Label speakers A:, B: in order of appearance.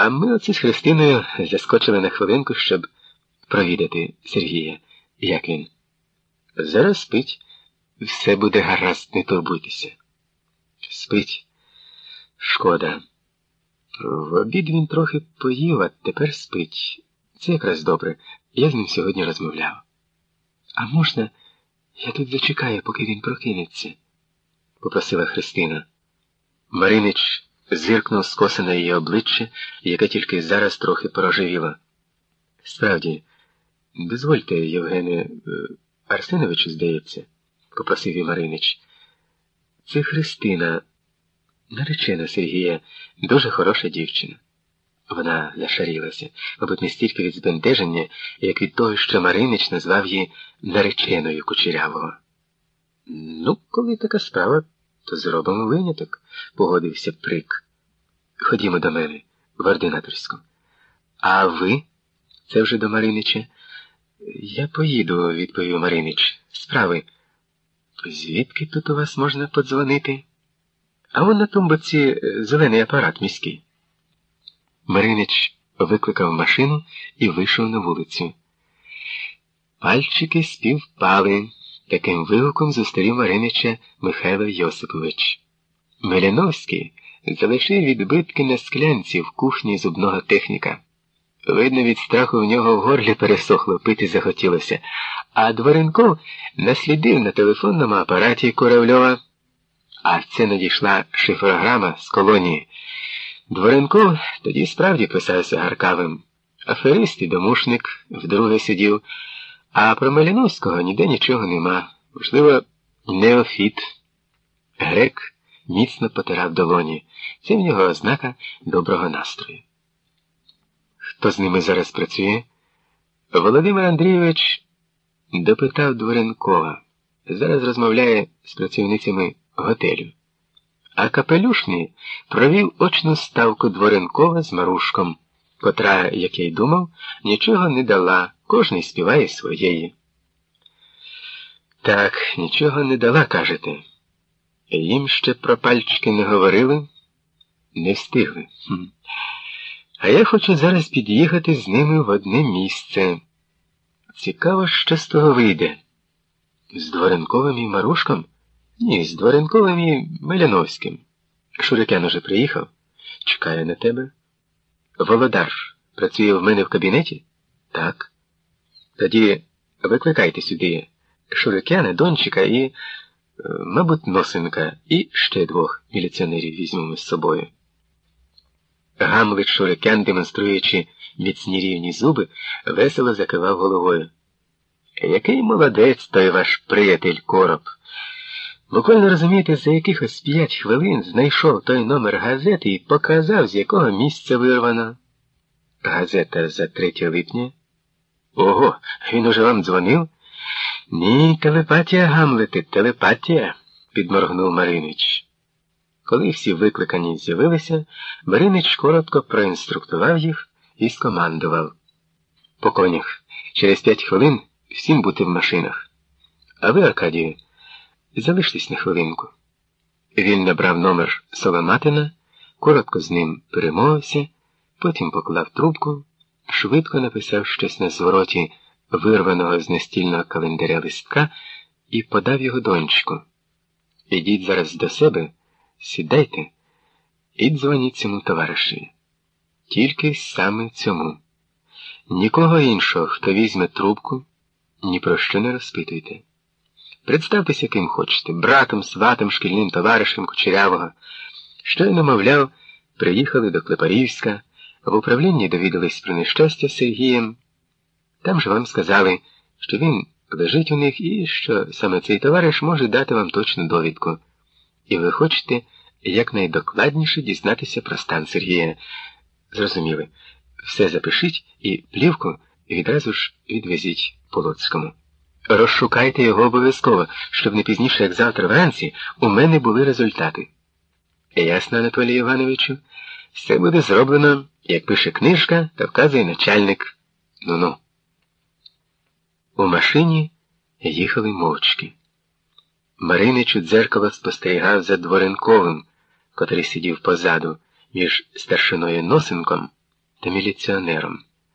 A: А ми оці з Христиною заскочили на хвилинку, щоб провідати Сергія. Як він? Зараз спить, все буде гаразд, не турбуйтеся. Спить. Шкода. В обід він трохи поїв, а тепер спить. Це якраз добре. Я з ним сьогодні розмовляв. А можна, я тут зачекаю, поки він прокинеться, попросила Христина. Маринич зиркнув скоса на її обличчя, яке тільки зараз трохи порожевіло. Справді, дозвольте, Євгене е, Арсеновичу, здається, попросив і Маринич. Це Христина, наречена Сергія, дуже хороша дівчина. Вона зашарілася, мабуть, не стільки від збентеження, як від того, що Маринич назвав її нареченою кучерявого. Ну, коли така справа, то зробимо виняток, погодився прик. Ходімо до мене, в ординаторську. А ви? Це вже до Маринича. Я поїду, відповів Маринич. Справи. Звідки тут у вас можна подзвонити? А вон на тумбоці е, зелений апарат міський. Маринич викликав машину і вийшов на вулицю. Пальчики співпали. Таким вигуком зустрів Маринича Михайло Йосипович. Меляновський залишив відбитки на склянці в кухні зубного техніка. Видно, від страху в нього в горлі пересохло, пити захотілося, а Дворенков наслідив на телефонному апараті Куравльова. А це надійшла шифрограма з колонії. Дворенков тоді справді писався гаркавим. Аферист і домушник вдруге сидів, а про Маліновського ніде нічого нема. Можливо, неофіт. Грек міцно потирав долоні. Це в нього ознака доброго настрою. Хто з ними зараз працює? Володимир Андрійович допитав Дворенкова. Зараз розмовляє з працівницями готелю. А капелюшний провів очну ставку Дворенкова з Марушком, котра, як я й думав, нічого не дала, кожний співає своєї. Так, нічого не дала, кажете. Їм ще про пальчики не говорили, не встигли. Хм. А я хочу зараз під'їхати з ними в одне місце. Цікаво, що з того вийде. З Дворенковим і Марушком? Ні, з Дворенковим і Меляновським. Шурикян уже приїхав, чекає на тебе. Володар працює в мене в кабінеті? Так. Тоді викликайте сюди Шурикяна, Дончика і, е, мабуть, Носенка, і ще двох міліціонерів візьмемо з собою. Гамлет Шурикян, демонструючи міцні рівні зуби, весело закивав головою. Який молодець той ваш приятель короб. Буквально розумієте, за якихось п'ять хвилин знайшов той номер газети і показав, з якого місця вирвано. Газета за 3 липня. Ого, він уже вам дзвонив? Ні, телепатія, Гамлете, телепатія, підморгнув Маринич. Коли всі викликані з'явилися, Маринич коротко проінструктував їх і скомандував. По конях, через п'ять хвилин всім бути в машинах. А ви, Аркадію, залиштесь на хвилинку. Він набрав номер Соломатина, коротко з ним перемовився, потім поклав трубку, швидко написав щось на звороті вирваного з настільного календаря листка і подав його доньчику. Ідіть зараз до себе, сідайте і дзвоніть цьому товаришеві. Тільки саме цьому. Нікого іншого, хто візьме трубку, ні про що не розпитуйте. Представтеся, ким хочете, братом, сватом, шкільним товаришем Кучерявого. Щойно, мовляв, приїхали до Клепарівська, в управлінні довідались про нещастя з Сергієм. Там же вам сказали, що він лежить у них і що саме цей товариш може дати вам точну довідку. І ви хочете якнайдокладніше дізнатися про стан Сергія. Зрозуміли, все запишіть і плівку відразу ж відвезіть Полоцькому. Розшукайте його обов'язково, щоб не пізніше, як завтра вранці, у мене були результати. Ясно, Анатолій Івановичу, все буде зроблено, як пише книжка та вказує начальник. Ну-ну. У машині їхали мовчки. Маринич у дзеркало спостерігав за Дворенковим, котрий сидів позаду, між старшиною Носенком та міліціонером.